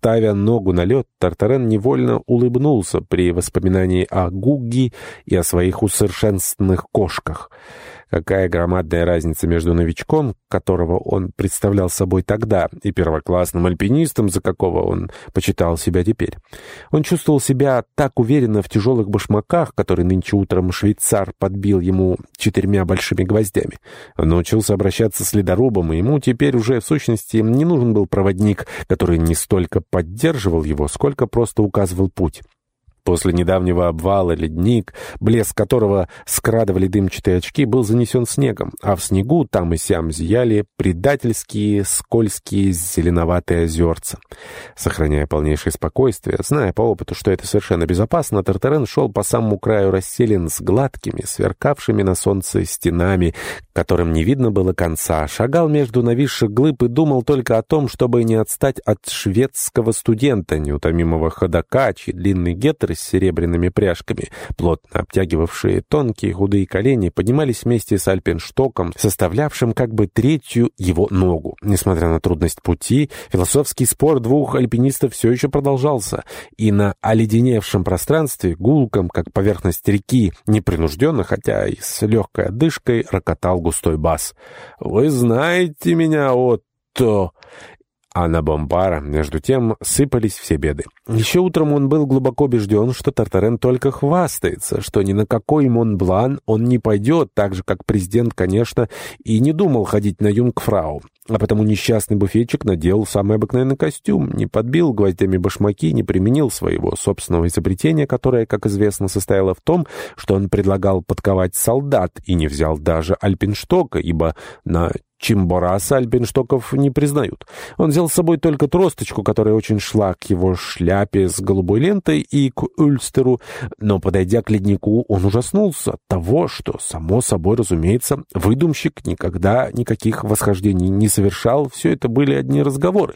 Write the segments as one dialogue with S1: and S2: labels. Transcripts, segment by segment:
S1: ставя ногу на лед, Тартарен невольно улыбнулся при воспоминании о Гугги и о своих усовершенствованных кошках. Какая громадная разница между новичком, которого он представлял собой тогда, и первоклассным альпинистом, за какого он почитал себя теперь. Он чувствовал себя так уверенно в тяжелых башмаках, которые нынче утром швейцар подбил ему четырьмя большими гвоздями. Он научился обращаться с ледорубом, и ему теперь уже в сущности не нужен был проводник, который не столько поддерживал его, сколько просто указывал путь. После недавнего обвала ледник, блеск которого скрадывали дымчатые очки, был занесен снегом, а в снегу там и сям зияли предательские, скользкие, зеленоватые озерца. Сохраняя полнейшее спокойствие, зная по опыту, что это совершенно безопасно, Тартарен шел по самому краю расселен с гладкими, сверкавшими на солнце стенами, которым не видно было конца, шагал между нависших глыб и думал только о том, чтобы не отстать от шведского студента, неутомимого ходока, чьи длинный гетры с серебряными пряжками, плотно обтягивавшие тонкие худые колени, поднимались вместе с альпенштоком, составлявшим как бы третью его ногу. Несмотря на трудность пути, философский спор двух альпинистов все еще продолжался, и на оледеневшем пространстве, гулком, как поверхность реки, непринужденно, хотя и с легкой отдышкой, рокотал густой бас. «Вы знаете меня, Отто!» А на Бомбара, между тем, сыпались все беды. Еще утром он был глубоко убежден, что Тартарен только хвастается, что ни на какой Монблан он не пойдет, так же, как президент, конечно, и не думал ходить на юнгфрау. А потому несчастный буфетчик надел самый обыкновенный костюм, не подбил гвоздями башмаки, не применил своего собственного изобретения, которое, как известно, состояло в том, что он предлагал подковать солдат и не взял даже альпинштока, ибо на Чимбораса альпинштоков не признают. Он взял с собой только тросточку, которая очень шла к его шляпе с голубой лентой и к Ульстеру, но, подойдя к леднику, он ужаснулся от того, что, само собой разумеется, выдумщик никогда никаких восхождений не совершал, все это были одни разговоры.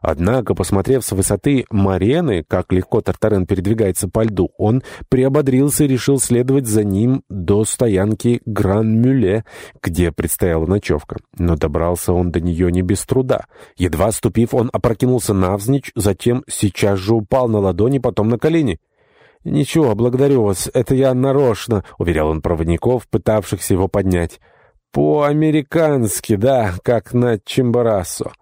S1: Однако, посмотрев с высоты Марены, как легко Тартарен передвигается по льду, он приободрился и решил следовать за ним до стоянки Гран-Мюле, где предстояла ночевка. Но добрался он до нее не без труда. Едва ступив, он опрокинулся навзничь, затем сейчас же упал на ладони, потом на колени. «Ничего, благодарю вас, это я нарочно», — уверял он проводников, пытавшихся его поднять. «По-американски, да, как на Чимбарасо».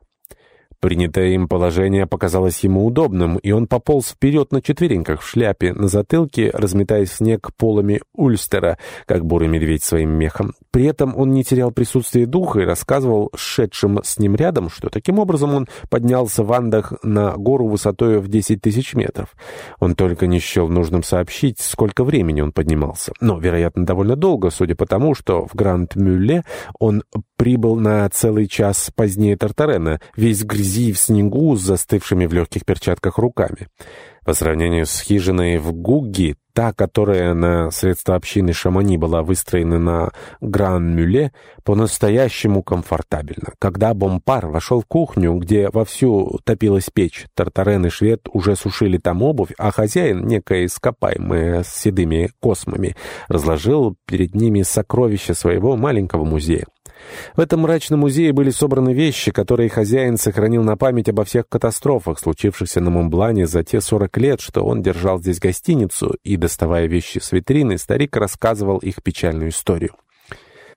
S1: Принятое им положение показалось ему удобным, и он пополз вперед на четвереньках в шляпе, на затылке, разметая снег полами Ульстера, как бурый медведь своим мехом. При этом он не терял присутствие духа и рассказывал шедшим с ним рядом, что таким образом он поднялся в Андах на гору высотой в 10 тысяч метров. Он только не счел нужным сообщить, сколько времени он поднимался. Но, вероятно, довольно долго, судя по тому, что в Гранд-Мюлле он прибыл на целый час позднее Тартарена, весь в грязи и в снегу с застывшими в легких перчатках руками. По сравнению с хижиной в Гугги, та, которая на средства общины Шамани была выстроена на Гран-Мюле, по-настоящему комфортабельно. Когда Бомпар вошел в кухню, где вовсю топилась печь, Тартарен и Швед уже сушили там обувь, а хозяин, некое ископаемое с седыми космами, разложил перед ними сокровища своего маленького музея. В этом мрачном музее были собраны вещи, которые хозяин сохранил на память обо всех катастрофах, случившихся на Монблане за те 40 лет, что он держал здесь гостиницу, и, доставая вещи с витрины, старик рассказывал их печальную историю.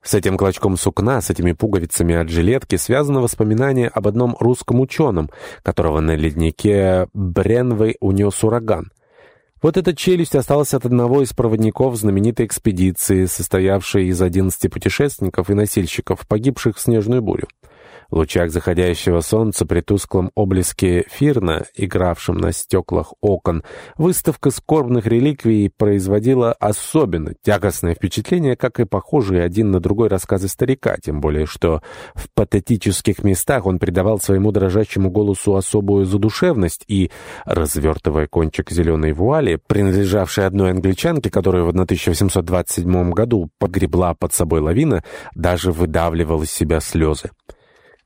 S1: С этим клочком сукна, с этими пуговицами от жилетки связано воспоминание об одном русском ученом, которого на леднике Бренвы унес ураган. Вот эта челюсть осталась от одного из проводников знаменитой экспедиции, состоявшей из 11 путешественников и носильщиков, погибших в снежную бурю. Лучах заходящего солнца при тусклом облеске фирна, игравшем на стеклах окон, выставка скорбных реликвий производила особенно тягостное впечатление, как и похожие один на другой рассказы старика, тем более что в патетических местах он придавал своему дрожащему голосу особую задушевность и, развертывая кончик зеленой вуали, принадлежавшей одной англичанке, которую в 1827 году погребла под собой лавина, даже выдавливал из себя слезы.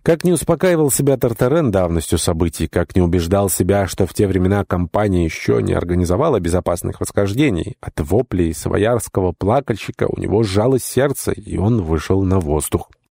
S1: Как не успокаивал себя Тартарен давностью событий, как не убеждал себя, что в те времена компания еще не организовала безопасных восхождений, от воплей своярского плакальщика у него сжалось сердце, и он вышел на воздух.